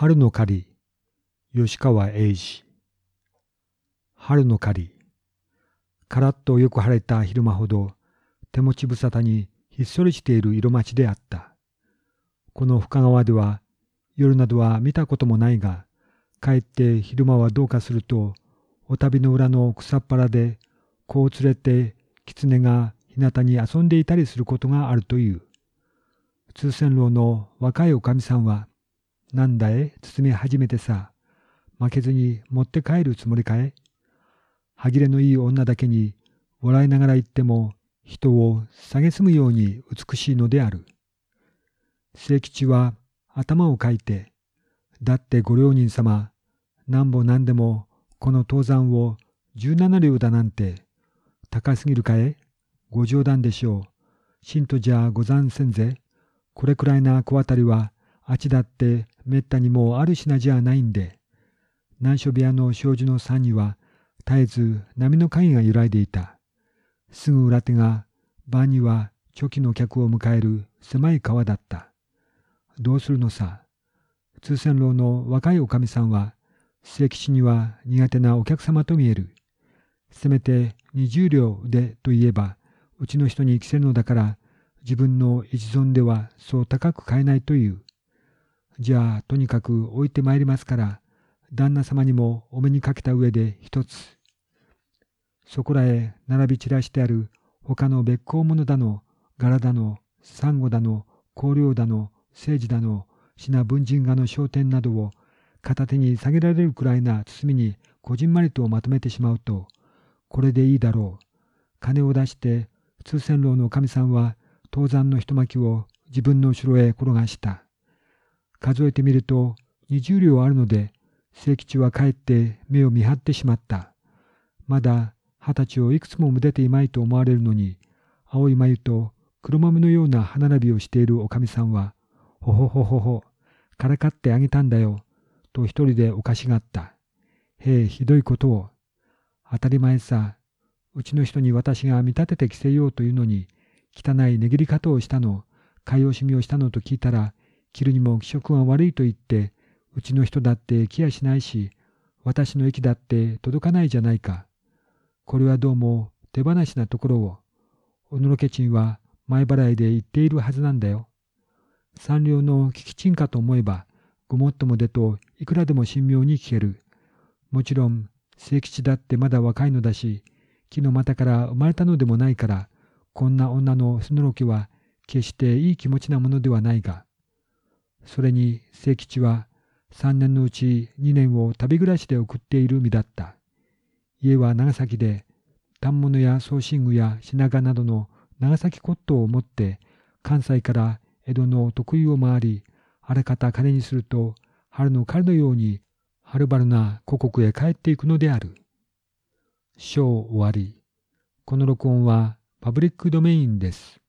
春の狩り吉川英治。春の狩り。カラッとよく晴れた昼間ほど手持ち無沙汰にひっそりしている色町であった。この深川では夜などは見たこともないがかえって昼間はどうかするとお旅の裏の草っ腹で子を連れて狐が日向に遊んでいたりすることがあるという。通船楼の若いおかみさんはなんだえ包み始めてさ。負けずに持って帰るつもりかえ歯切れのいい女だけに笑いながら言っても人を蔑むように美しいのである。清吉は頭をかいて、だってご両人様、なんぼなんでもこの登山を十七両だなんて、高すぎるかえご冗談でしょう。信徒じゃござんせんぜ。これくらいな小当たりはあちだってめったにもうある品じゃないんで、南所部屋の障子の山には絶えず波の影が揺らいでいた。すぐ裏手が晩には初期の客を迎える狭い川だった。どうするのさ。通船楼の若いおかみさんは、末吉には苦手なお客様と見える。せめて二十両でと言えば、うちの人に着せるのだから、自分の一存ではそう高く買えないという。じゃあとにかく置いてまいりますから、旦那様にもお目にかけた上で一つ。そこらへ並び散らしてある他の別行物だの、柄だの、サンゴだの、香料だの、政治だの、品文人画の商店などを片手に下げられるくらいな包みにこじんまりとまとめてしまうと、これでいいだろう。金を出して通船楼のおかみさんは登山の一巻きを自分の後ろへ転がした。数えてみると20両あるので、清吉は帰って目を見張ってしまった。まだ二十歳をいくつもむ出ていまいと思われるのに、青い眉と黒豆のような歯並びをしているおかみさんは、ほほほほほ、からかってあげたんだよ、と一人でおかしがった。へえ、ひどいことを。当たり前さ。うちの人に私が見立てて着せようというのに、汚い値切り方をしたの、買い惜しみをしたのと聞いたら、着るにも気色が悪いと言って、うちの人だって来やしないし、私の駅だって届かないじゃないか。これはどうも手放しなところを、おのろけ賃は前払いで言っているはずなんだよ。三両の聞き賃かと思えば、ごもっともでといくらでも神妙に聞ける。もちろん、清吉だってまだ若いのだし、木の股から生まれたのでもないから、こんな女のすのろけは決していい気持ちなものではないが、それに清吉は三年のうち二年を旅暮らしで送っている身だった。家は長崎で、反物や送信具や品川などの長崎骨董を持って、関西から江戸の得意を回り、あらかた金にすると、春の彼のように、はるばるな故国へ帰っていくのである。章終わり。この録音はパブリックドメインです。